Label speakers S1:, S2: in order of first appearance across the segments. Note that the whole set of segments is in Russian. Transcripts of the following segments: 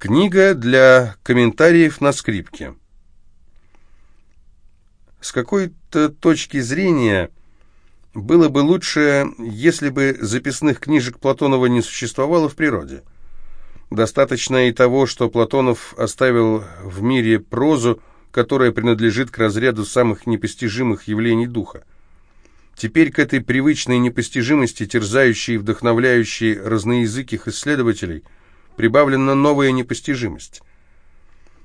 S1: Книга для комментариев на скрипке. С какой-то точки зрения было бы лучше, если бы записных книжек Платонова не существовало в природе. Достаточно и того, что Платонов оставил в мире прозу, которая принадлежит к разряду самых непостижимых явлений духа. Теперь к этой привычной непостижимости, терзающей и вдохновляющей разноязыких исследователей – прибавлена новая непостижимость.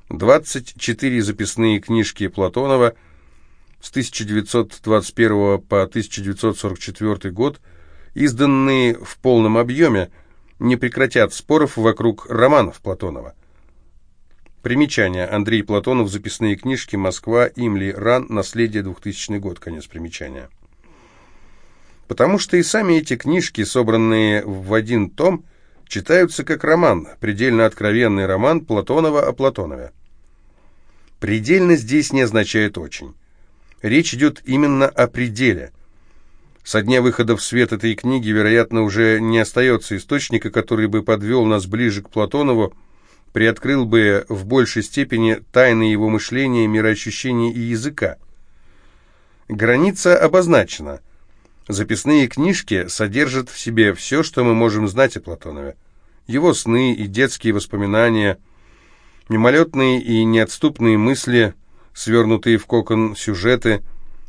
S1: 24 записные книжки Платонова с 1921 по 1944 год, изданные в полном объеме, не прекратят споров вокруг романов Платонова. Примечание. Андрей Платонов. Записные книжки. Москва. Имли. Ран. Наследие. 2000 год. Конец примечания. Потому что и сами эти книжки, собранные в один том, читаются как роман, предельно откровенный роман Платонова о Платонове. Предельно здесь не означает очень. Речь идет именно о пределе. Со дня выхода в свет этой книги, вероятно, уже не остается источника, который бы подвел нас ближе к Платонову, приоткрыл бы в большей степени тайны его мышления, мироощущения и языка. Граница обозначена – Записные книжки содержат в себе все, что мы можем знать о Платонове. Его сны и детские воспоминания, мимолетные и неотступные мысли, свернутые в кокон сюжеты,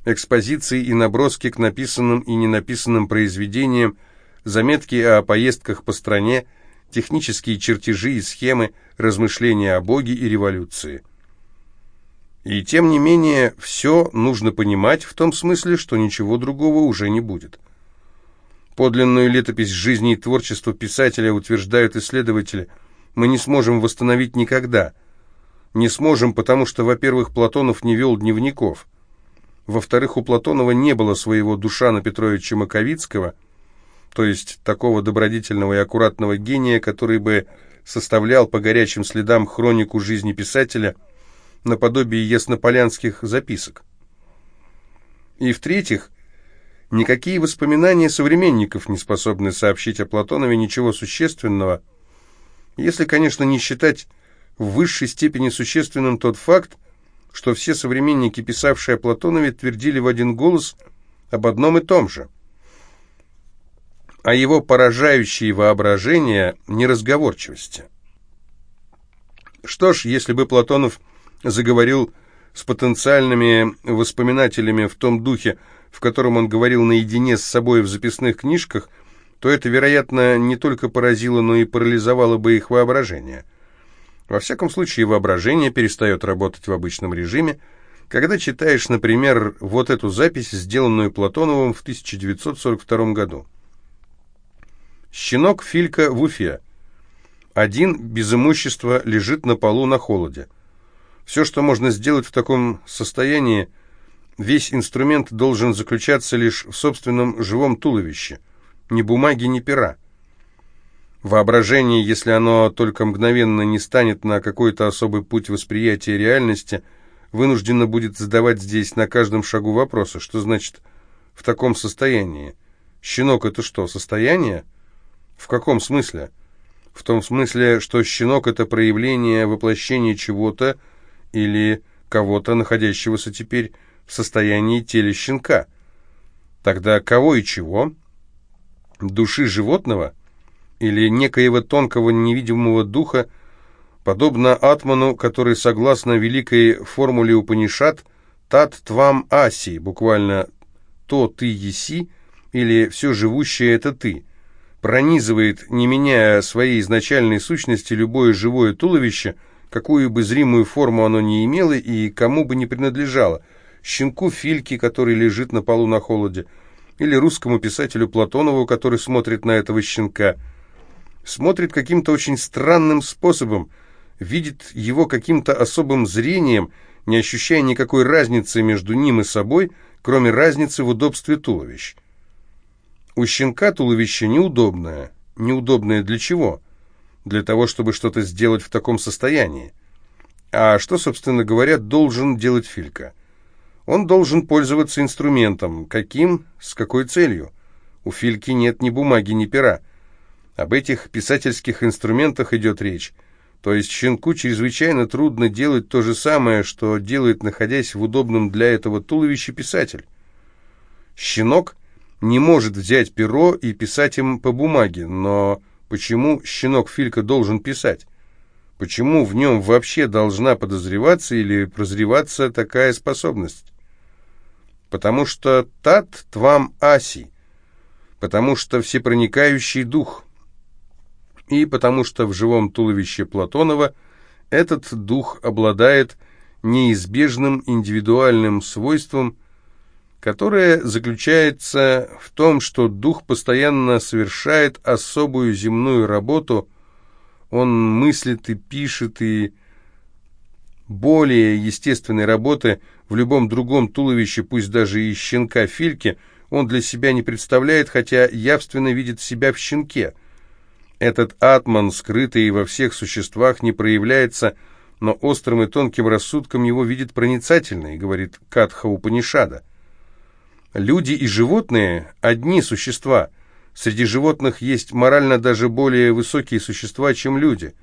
S1: экспозиции и наброски к написанным и ненаписанным произведениям, заметки о поездках по стране, технические чертежи и схемы, размышления о Боге и революции – и тем не менее, все нужно понимать в том смысле, что ничего другого уже не будет. Подлинную летопись жизни и творчества писателя, утверждают исследователи, мы не сможем восстановить никогда. Не сможем, потому что, во-первых, Платонов не вел дневников. Во-вторых, у Платонова не было своего Душана Петровича Маковицкого, то есть такого добродетельного и аккуратного гения, который бы составлял по горячим следам хронику жизни писателя – наподобие яснополянских записок. И в-третьих, никакие воспоминания современников не способны сообщить о Платонове ничего существенного, если, конечно, не считать в высшей степени существенным тот факт, что все современники, писавшие о Платонове, твердили в один голос об одном и том же. О его поражающей воображение неразговорчивости. Что ж, если бы Платонов заговорил с потенциальными воспоминателями в том духе, в котором он говорил наедине с собой в записных книжках, то это, вероятно, не только поразило, но и парализовало бы их воображение. Во всяком случае, воображение перестает работать в обычном режиме, когда читаешь, например, вот эту запись, сделанную Платоновым в 1942 году. «Щенок Филька в Уфе. Один без имущества лежит на полу на холоде. Все, что можно сделать в таком состоянии, весь инструмент должен заключаться лишь в собственном живом туловище, ни бумаги, ни пера. Воображение, если оно только мгновенно не станет на какой-то особый путь восприятия реальности, вынуждено будет задавать здесь на каждом шагу вопросы, что значит «в таком состоянии». Щенок — это что, состояние? В каком смысле? В том смысле, что щенок — это проявление, воплощение чего-то, или кого-то, находящегося теперь в состоянии теле щенка. Тогда кого и чего? Души животного? Или некоего тонкого невидимого духа, подобно Атману, который, согласно великой формуле Упанишат, «Тат твам аси», буквально «то ты еси» или «все живущее это ты», пронизывает, не меняя своей изначальной сущности, любое живое туловище – какую бы зримую форму оно ни имело и кому бы ни принадлежало, щенку Фильке, который лежит на полу на холоде, или русскому писателю Платонову, который смотрит на этого щенка. Смотрит каким-то очень странным способом, видит его каким-то особым зрением, не ощущая никакой разницы между ним и собой, кроме разницы в удобстве туловищ. У щенка туловище неудобное. Неудобное для чего? Для того, чтобы что-то сделать в таком состоянии. А что, собственно говоря, должен делать Филька? Он должен пользоваться инструментом. Каким? С какой целью? У Фильки нет ни бумаги, ни пера. Об этих писательских инструментах идет речь. То есть щенку чрезвычайно трудно делать то же самое, что делает, находясь в удобном для этого туловище писатель. Щенок не может взять перо и писать им по бумаге, но почему щенок Филька должен писать? Почему в нем вообще должна подозреваться или прозреваться такая способность? Потому что тат твам аси, потому что всепроникающий дух, и потому что в живом туловище Платонова этот дух обладает неизбежным индивидуальным свойством, которое заключается в том, что дух постоянно совершает особую земную работу – он мыслит и пишет, и более естественной работы в любом другом туловище, пусть даже и щенка Фильки, он для себя не представляет, хотя явственно видит себя в щенке. Этот атман, скрытый во всех существах, не проявляется, но острым и тонким рассудком его видит проницательный, говорит Катха Упанишада. Люди и животные – одни существа – Среди животных есть морально даже более высокие существа, чем люди.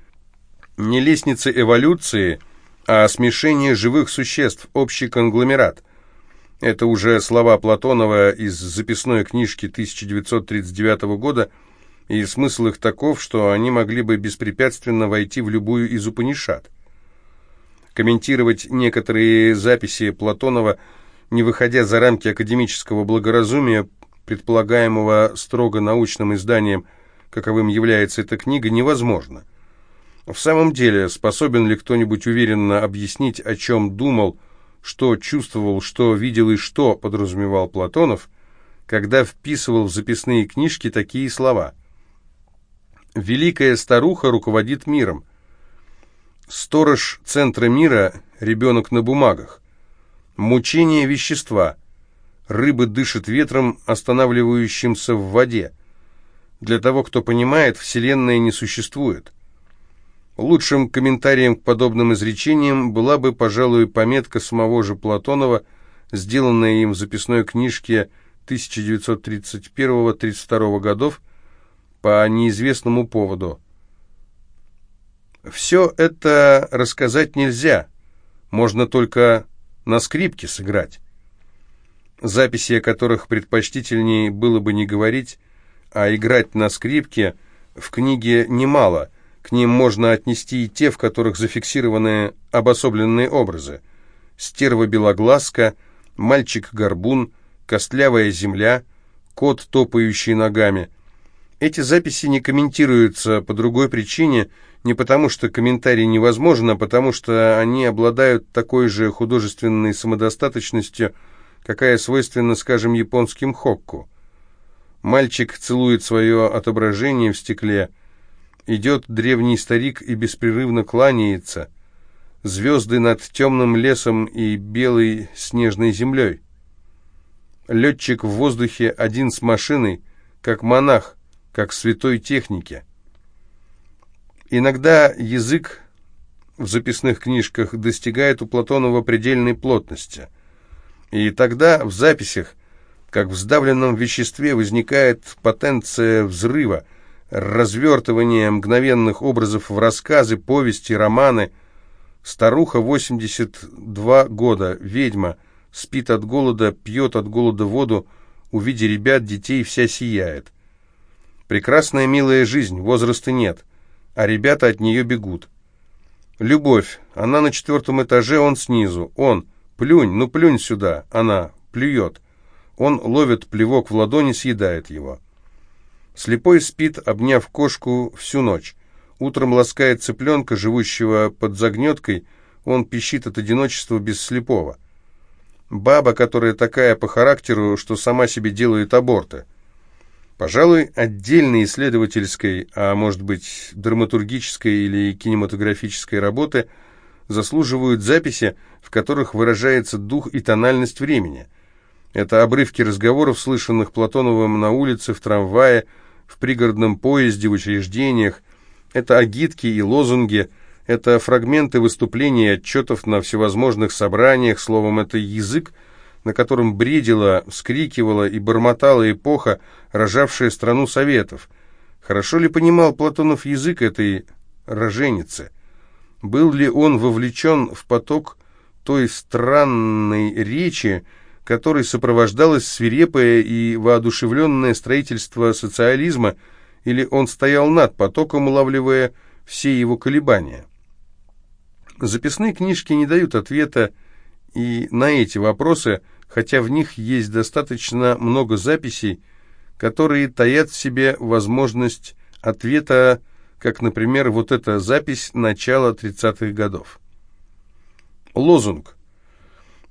S1: Не лестницы эволюции, а смешение живых существ, общий конгломерат. Это уже слова Платонова из записной книжки 1939 года, и смысл их таков, что они могли бы беспрепятственно войти в любую из Упанишат. Комментировать некоторые записи Платонова, не выходя за рамки академического благоразумия, предполагаемого строго научным изданием, каковым является эта книга, невозможно. В самом деле, способен ли кто-нибудь уверенно объяснить, о чем думал, что чувствовал, что видел и что подразумевал Платонов, когда вписывал в записные книжки такие слова? «Великая старуха руководит миром», «Сторож центра мира – ребенок на бумагах», «Мучение вещества», Рыбы дышат ветром, останавливающимся в воде. Для того, кто понимает, Вселенная не существует. Лучшим комментарием к подобным изречениям была бы, пожалуй, пометка самого же Платонова, сделанная им в записной книжке 1931-32 годов по неизвестному поводу. Все это рассказать нельзя, можно только на скрипке сыграть записи о которых предпочтительнее было бы не говорить, а играть на скрипке, в книге немало. К ним можно отнести и те, в которых зафиксированы обособленные образы. Стерва-белоглазка, мальчик-горбун, костлявая земля, кот, топающий ногами. Эти записи не комментируются по другой причине, не потому что комментарий невозможен, а потому что они обладают такой же художественной самодостаточностью, какая свойственна, скажем, японским хокку. Мальчик целует свое отображение в стекле. Идет древний старик и беспрерывно кланяется. Звезды над темным лесом и белой снежной землей. Летчик в воздухе один с машиной, как монах, как святой техники. Иногда язык в записных книжках достигает у Платонова предельной плотности – и тогда в записях, как в сдавленном веществе, возникает потенция взрыва, развертывание мгновенных образов в рассказы, повести, романы. Старуха, 82 года, ведьма, спит от голода, пьет от голода воду, увидя ребят, детей, вся сияет. Прекрасная милая жизнь, возраста нет, а ребята от нее бегут. Любовь, она на четвертом этаже, он снизу, он – «Плюнь, ну плюнь сюда!» Она плюет. Он ловит плевок в ладони, съедает его. Слепой спит, обняв кошку всю ночь. Утром ласкает цыпленка, живущего под загнеткой, он пищит от одиночества без слепого. Баба, которая такая по характеру, что сама себе делает аборты. Пожалуй, отдельной исследовательской, а может быть драматургической или кинематографической работы – заслуживают записи, в которых выражается дух и тональность времени. Это обрывки разговоров, слышанных Платоновым на улице, в трамвае, в пригородном поезде, в учреждениях. Это агитки и лозунги, это фрагменты выступлений и отчетов на всевозможных собраниях, словом, это язык, на котором бредила, вскрикивала и бормотала эпоха, рожавшая страну Советов. Хорошо ли понимал Платонов язык этой роженицы? Был ли он вовлечен в поток той странной речи, которой сопровождалось свирепое и воодушевленное строительство социализма, или он стоял над потоком, улавливая все его колебания? Записные книжки не дают ответа и на эти вопросы, хотя в них есть достаточно много записей, которые таят в себе возможность ответа, как, например, вот эта запись начала 30-х годов. Лозунг.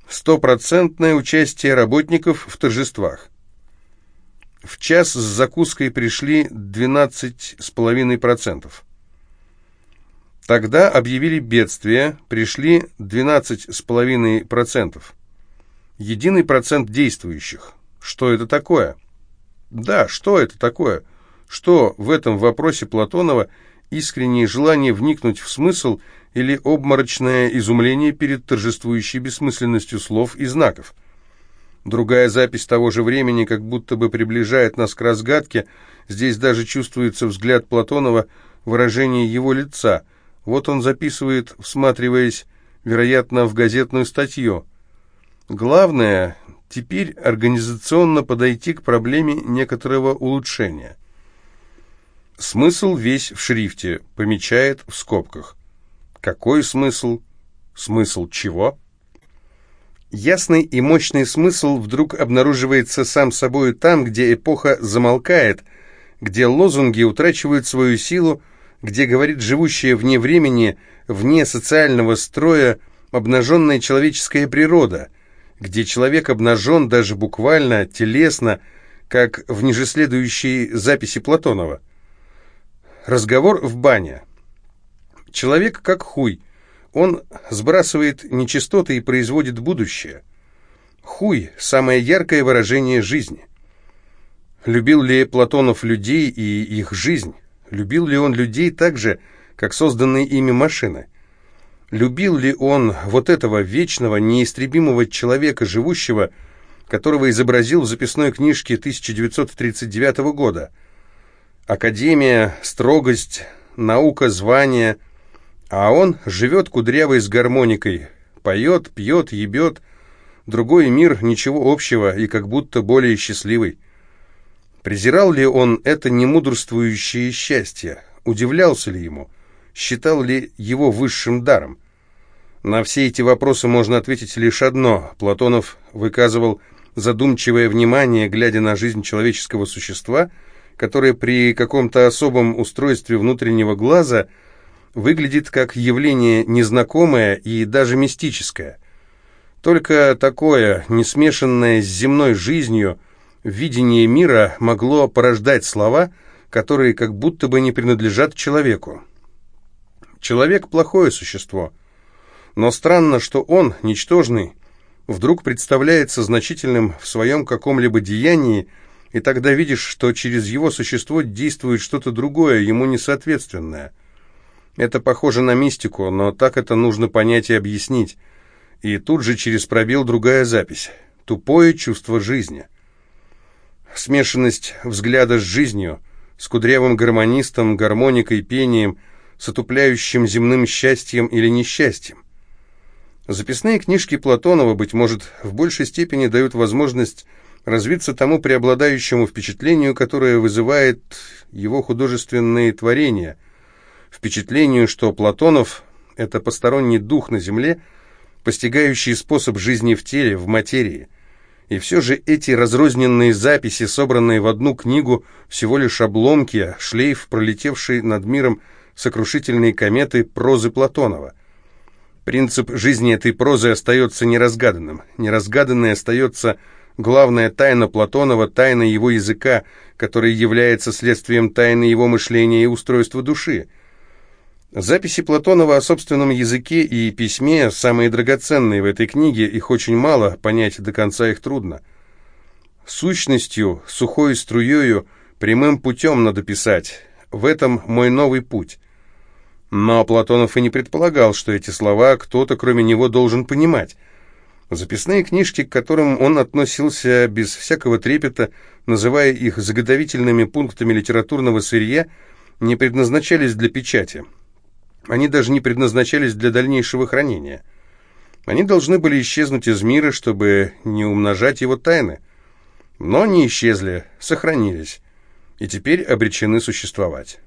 S1: Стопроцентное участие работников в торжествах. В час с закуской пришли 12,5%. Тогда объявили бедствие, пришли 12,5%. Единый процент действующих. Что это такое? Да, что это такое? Что в этом вопросе Платонова искреннее желание вникнуть в смысл или обморочное изумление перед торжествующей бессмысленностью слов и знаков? Другая запись того же времени как будто бы приближает нас к разгадке. Здесь даже чувствуется взгляд Платонова, выражение его лица – вот он записывает, всматриваясь, вероятно, в газетную статью. Главное, теперь организационно подойти к проблеме некоторого улучшения. Смысл весь в шрифте, помечает в скобках. Какой смысл? Смысл чего? Ясный и мощный смысл вдруг обнаруживается сам собой там, где эпоха замолкает, где лозунги утрачивают свою силу, где говорит живущая вне времени, вне социального строя, обнаженная человеческая природа, где человек обнажен даже буквально, телесно, как в нижеследующей записи Платонова. Разговор в бане. Человек как хуй. Он сбрасывает нечистоты и производит будущее. Хуй – самое яркое выражение жизни. Любил ли Платонов людей и их жизнь? Любил ли он людей так же, как созданные ими машины? Любил ли он вот этого вечного, неистребимого человека, живущего, которого изобразил в записной книжке 1939 года? Академия, строгость, наука, звание, а он живет кудрявой с гармоникой, поет, пьет, ебет, другой мир, ничего общего и как будто более счастливый. Презирал ли он это немудрствующее счастье? Удивлялся ли ему? Считал ли его высшим даром? На все эти вопросы можно ответить лишь одно. Платонов выказывал задумчивое внимание, глядя на жизнь человеческого существа, которое при каком-то особом устройстве внутреннего глаза выглядит как явление незнакомое и даже мистическое. Только такое, не смешанное с земной жизнью – видение мира могло порождать слова, которые как будто бы не принадлежат человеку. Человек – плохое существо, но странно, что он, ничтожный, вдруг представляется значительным в своем каком-либо деянии, и тогда видишь, что через его существо действует что-то другое, ему несоответственное. Это похоже на мистику, но так это нужно понять и объяснить. И тут же через пробел другая запись. Тупое чувство жизни смешанность взгляда с жизнью, с кудрявым гармонистом, гармоникой, пением, с отупляющим земным счастьем или несчастьем. Записные книжки Платонова, быть может, в большей степени дают возможность развиться тому преобладающему впечатлению, которое вызывает его художественные творения, впечатлению, что Платонов – это посторонний дух на земле, постигающий способ жизни в теле, в материи. И все же эти разрозненные записи, собранные в одну книгу, всего лишь обломки, шлейф, пролетевший над миром сокрушительной кометы прозы Платонова. Принцип жизни этой прозы остается неразгаданным. Неразгаданной остается главная тайна Платонова, тайна его языка, которая является следствием тайны его мышления и устройства души – Записи Платонова о собственном языке и письме самые драгоценные в этой книге, их очень мало, понять до конца их трудно. Сущностью, сухой струею, прямым путем надо писать. В этом мой новый путь. Но Платонов и не предполагал, что эти слова кто-то кроме него должен понимать. Записные книжки, к которым он относился без всякого трепета, называя их заготовительными пунктами литературного сырья, не предназначались для печати. Они даже не предназначались для дальнейшего хранения. Они должны были исчезнуть из мира, чтобы не умножать его тайны. Но не исчезли, сохранились, и теперь обречены существовать.